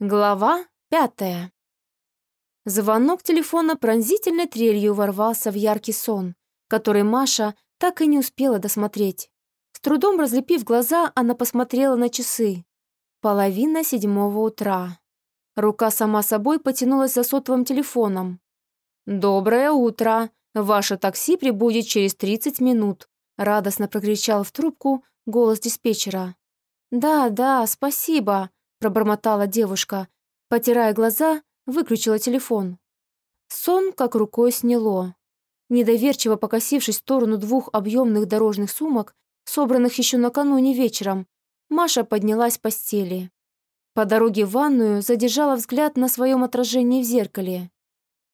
Глава пятая. Звонок телефона пронзительной трелью ворвался в яркий сон, который Маша так и не успела досмотреть. С трудом разлепив глаза, она посмотрела на часы. Половина седьмого утра. Рука сама собой потянулась за сотовым телефоном. «Доброе утро! Ваше такси прибудет через 30 минут», радостно прокричал в трубку голос диспетчера. «Да, да, спасибо», пробормотала девушка, потирая глаза, выключила телефон. Сон как рукой сняло. Недоверчиво покосившись в сторону двух объемных дорожных сумок, собранных еще накануне вечером, Маша поднялась с постели. По дороге в ванную задержала взгляд на своем отражении в зеркале.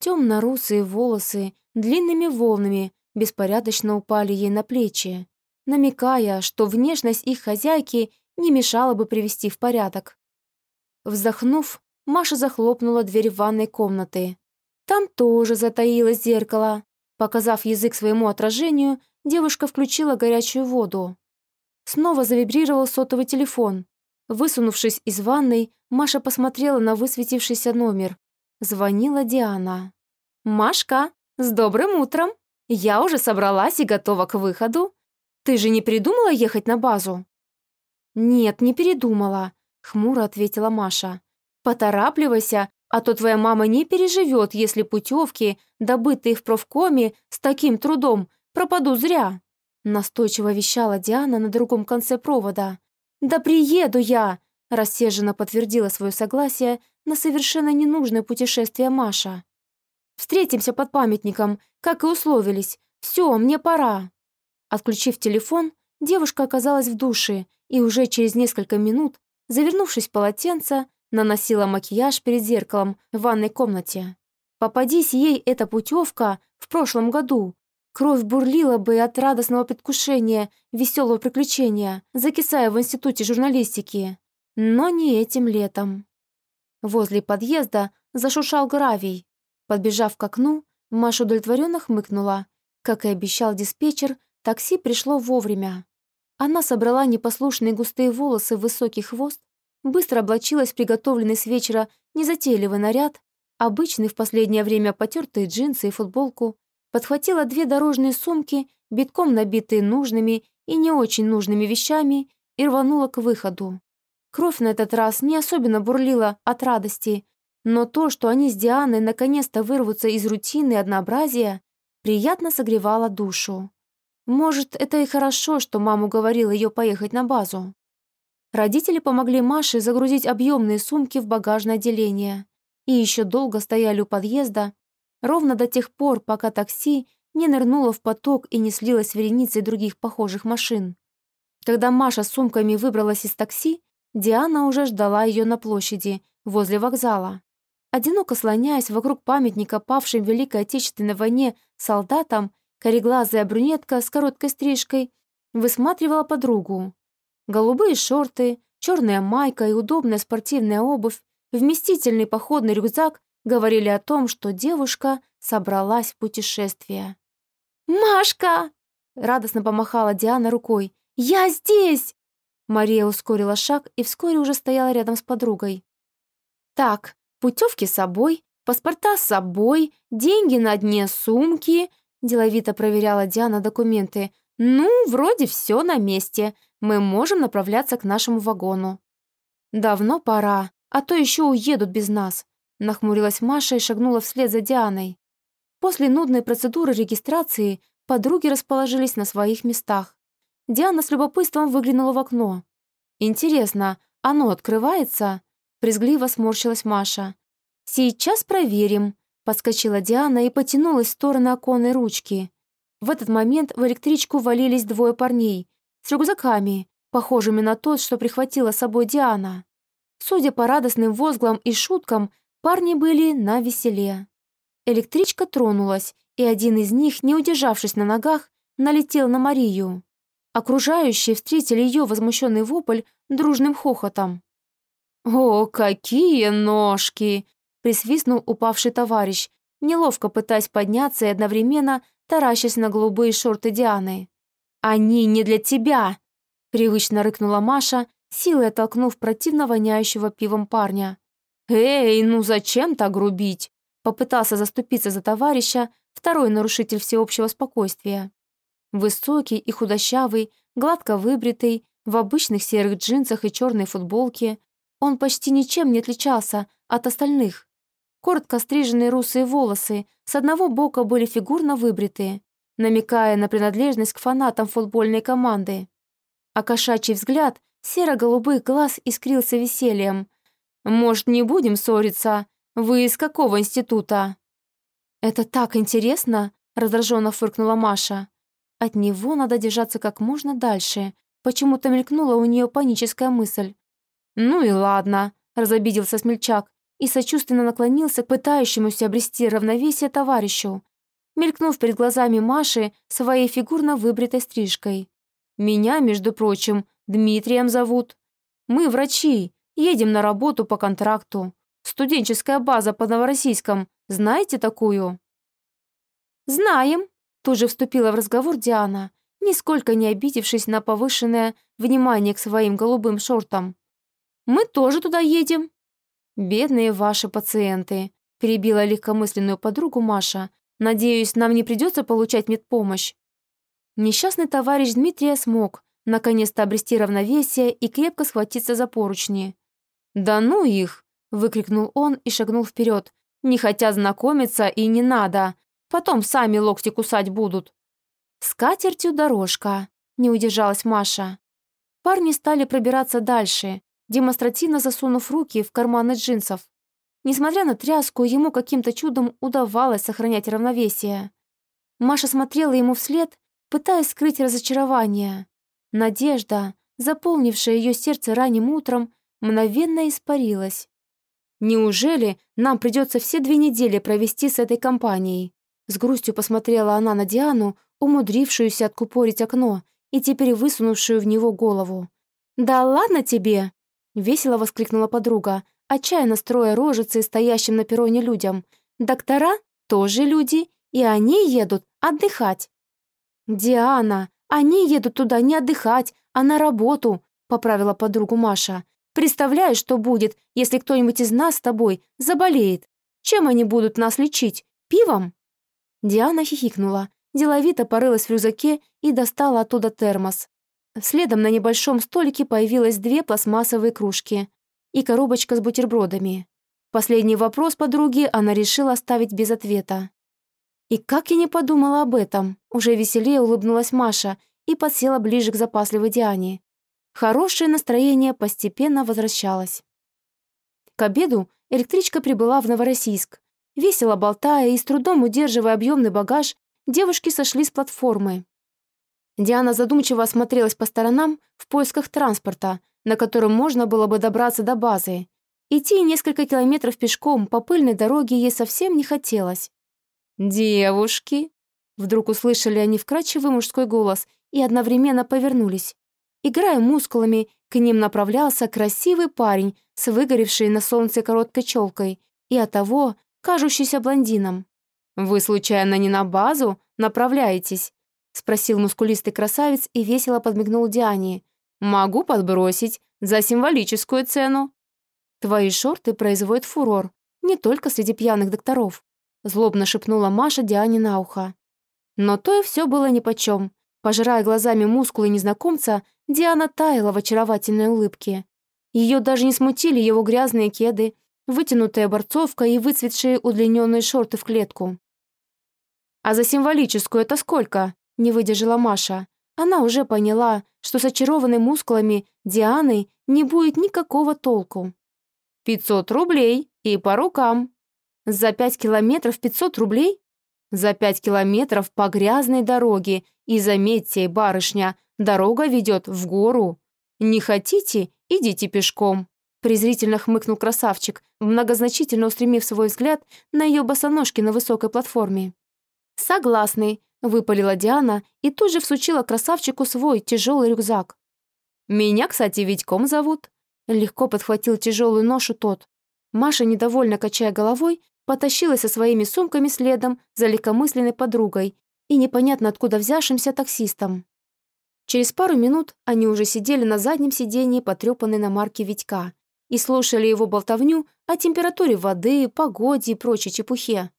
Темно-русые волосы длинными волнами беспорядочно упали ей на плечи, намекая, что внешность их хозяйки не мешала бы привести в порядок. Вздохнув, Маша захлопнула дверь ванной комнаты. Там тоже затаилось зеркало. Показав язык своему отражению, девушка включила горячую воду. Снова завибрировал сотовый телефон. Высунувшись из ванной, Маша посмотрела на высветившийся номер. Звонила Диана. «Машка, с добрым утром! Я уже собралась и готова к выходу. Ты же не передумала ехать на базу?» «Нет, не передумала. — хмуро ответила Маша. «Поторапливайся, а то твоя мама не переживет, если путевки, добытые в профкоме с таким трудом, пропадут зря». Настойчиво вещала Диана на другом конце провода. «Да приеду я!» — рассерженно подтвердила свое согласие на совершенно ненужное путешествие Маша. «Встретимся под памятником, как и условились. Все, мне пора». Отключив телефон, девушка оказалась в душе и уже через несколько минут Завернувшись в полотенце, наносила макияж перед зеркалом в ванной комнате. Попадись ей эта путевка в прошлом году, кровь бурлила бы от радостного предвкушения, веселого приключения, закисая в институте журналистики. Но не этим летом. Возле подъезда зашуршал гравий. Подбежав к окну, Маша удовлетворенно хмыкнула. Как и обещал диспетчер, такси пришло вовремя. Она собрала непослушные густые волосы в высокий хвост, быстро облачилась в приготовленный с вечера незатейливый наряд, обычный в последнее время потертые джинсы и футболку, подхватила две дорожные сумки, битком набитые нужными и не очень нужными вещами, и рванула к выходу. Кровь на этот раз не особенно бурлила от радости, но то, что они с Дианой наконец-то вырвутся из рутины и однообразия, приятно согревало душу. Может, это и хорошо, что мама уговорила ее поехать на базу. Родители помогли Маше загрузить объемные сумки в багажное отделение и еще долго стояли у подъезда, ровно до тех пор, пока такси не нырнуло в поток и не слилось вереницей других похожих машин. Когда Маша с сумками выбралась из такси, Диана уже ждала ее на площади, возле вокзала. Одиноко слоняясь вокруг памятника павшим в Великой Отечественной войне солдатам, Кореглазая брюнетка с короткой стрижкой высматривала подругу. Голубые шорты, черная майка и удобная спортивная обувь, вместительный походный рюкзак говорили о том, что девушка собралась в путешествие. «Машка!» — радостно помахала Диана рукой. «Я здесь!» Мария ускорила шаг и вскоре уже стояла рядом с подругой. «Так, путевки с собой, паспорта с собой, деньги на дне сумки, Деловито проверяла Диана документы. «Ну, вроде все на месте. Мы можем направляться к нашему вагону». «Давно пора, а то еще уедут без нас», нахмурилась Маша и шагнула вслед за Дианой. После нудной процедуры регистрации подруги расположились на своих местах. Диана с любопытством выглянула в окно. «Интересно, оно открывается?» Презгливо сморщилась Маша. «Сейчас проверим», Подскочила Диана и потянулась в сторону оконной ручки. В этот момент в электричку валились двое парней с рюкзаками, похожими на тот, что прихватила с собой Диана. Судя по радостным возглам и шуткам, парни были на веселе. Электричка тронулась, и один из них, не удержавшись на ногах, налетел на Марию. Окружающие встретили ее возмущенный вопль дружным хохотом. «О, какие ножки!» Присвистнул упавший товарищ, неловко пытаясь подняться и одновременно таращась на голубые шорты Дианы. «Они не для тебя!» — привычно рыкнула Маша, силой оттолкнув противно воняющего пивом парня. «Эй, ну зачем так грубить?» Попытался заступиться за товарища второй нарушитель всеобщего спокойствия. Высокий и худощавый, гладко выбритый, в обычных серых джинсах и черной футболке, он почти ничем не отличался от остальных. Коротко стриженные русые волосы с одного бока были фигурно выбриты, намекая на принадлежность к фанатам футбольной команды. А кошачий взгляд серо-голубых глаз искрился весельем. «Может, не будем ссориться? Вы из какого института?» «Это так интересно!» — раздраженно фыркнула Маша. От него надо держаться как можно дальше. Почему-то мелькнула у нее паническая мысль. «Ну и ладно», — разобиделся смельчак и сочувственно наклонился к пытающемуся обрести равновесие товарищу, мелькнув перед глазами Маши своей фигурно выбритой стрижкой. «Меня, между прочим, Дмитрием зовут. Мы врачи, едем на работу по контракту. Студенческая база по Новороссийском. Знаете такую?» «Знаем», Тут же вступила в разговор Диана, нисколько не обидевшись на повышенное внимание к своим голубым шортам. «Мы тоже туда едем». «Бедные ваши пациенты», – перебила легкомысленную подругу Маша. «Надеюсь, нам не придется получать медпомощь». Несчастный товарищ Дмитрия смог наконец-то обрести равновесие и крепко схватиться за поручни. «Да ну их!» – выкрикнул он и шагнул вперед. «Не хотят знакомиться и не надо. Потом сами локти кусать будут». «С катертью дорожка», — не удержалась Маша. Парни стали пробираться дальше, демонстративно засунув руки в карманы джинсов. Несмотря на тряску, ему каким-то чудом удавалось сохранять равновесие. Маша смотрела ему вслед, пытаясь скрыть разочарование. Надежда, заполнившая ее сердце ранним утром, мгновенно испарилась. «Неужели нам придется все две недели провести с этой компанией?» С грустью посмотрела она на Диану, умудрившуюся откупорить окно и теперь высунувшую в него голову. «Да ладно тебе!» — весело воскликнула подруга, отчаянно строя рожицы стоящим на перроне людям. «Доктора тоже люди, и они едут отдыхать». «Диана, они едут туда не отдыхать, а на работу», — поправила подругу Маша. «Представляешь, что будет, если кто-нибудь из нас с тобой заболеет? Чем они будут нас лечить? Пивом?» Диана хихикнула, деловито порылась в рюкзаке и достала оттуда термос. Следом на небольшом столике появилось две пластмассовые кружки и коробочка с бутербродами. Последний вопрос подруги она решила оставить без ответа. И как я не подумала об этом, уже веселее улыбнулась Маша и подсела ближе к запасливой Диане. Хорошее настроение постепенно возвращалось. К обеду электричка прибыла в Новороссийск, Весело болтая и с трудом удерживая объемный багаж, девушки сошли с платформы. Диана задумчиво осмотрелась по сторонам в поисках транспорта, на котором можно было бы добраться до базы. Идти несколько километров пешком по пыльной дороге ей совсем не хотелось. «Девушки!» Вдруг услышали они вкрадчивый мужской голос и одновременно повернулись. Играя мускулами, к ним направлялся красивый парень с выгоревшей на солнце короткой челкой и оттого кажущийся блондином. «Вы, случайно, не на базу направляетесь?» — спросил мускулистый красавец и весело подмигнул Диане. «Могу подбросить за символическую цену». «Твои шорты производят фурор, не только среди пьяных докторов», — злобно шепнула Маша Диане на ухо. Но то и все было нипочем. Пожирая глазами мускулы незнакомца, Диана таяла в очаровательной улыбке. Ее даже не смутили его грязные кеды, вытянутая борцовка и выцветшие удлиненные шорты в клетку. «А за символическую это сколько?» — не выдержала Маша. Она уже поняла, что с очарованной мускулами Дианы не будет никакого толку. «Пятьсот рублей и по рукам». «За пять километров пятьсот рублей?» «За пять километров по грязной дороге, и заметьте, барышня, дорога ведет в гору. Не хотите, идите пешком». Презрительно хмыкнул красавчик, многозначительно устремив свой взгляд на ее босоножки на высокой платформе. «Согласный», — выпалила Диана и тут же всучила красавчику свой тяжелый рюкзак. «Меня, кстати, Витьком зовут», — легко подхватил тяжелую ношу тот. Маша, недовольно качая головой, потащилась со своими сумками следом за легкомысленной подругой и непонятно откуда взявшимся таксистом. Через пару минут они уже сидели на заднем сиденье потрепанной на марке Витька и слушали его болтовню о температуре воды, погоде и прочей чепухе.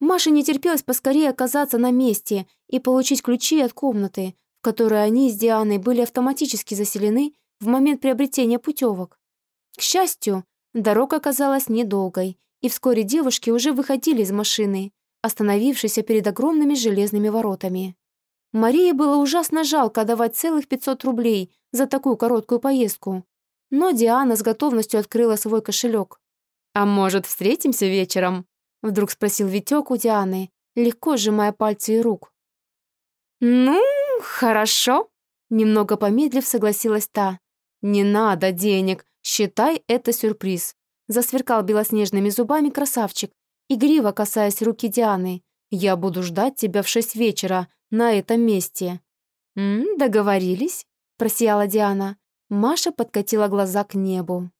Маше не терпелось поскорее оказаться на месте и получить ключи от комнаты, в которой они с Дианой были автоматически заселены в момент приобретения путевок. К счастью, дорога оказалась недолгой, и вскоре девушки уже выходили из машины, остановившейся перед огромными железными воротами. Марии было ужасно жалко давать целых 500 рублей за такую короткую поездку, но Диана с готовностью открыла свой кошелек. «А может, встретимся вечером?» Вдруг спросил Витек у Дианы, легко сжимая пальцы и рук. «Ну, хорошо», — немного помедлив согласилась та. «Не надо денег, считай это сюрприз», — засверкал белоснежными зубами красавчик, игриво касаясь руки Дианы. «Я буду ждать тебя в шесть вечера на этом месте». «М, договорились?» — просияла Диана. Маша подкатила глаза к небу.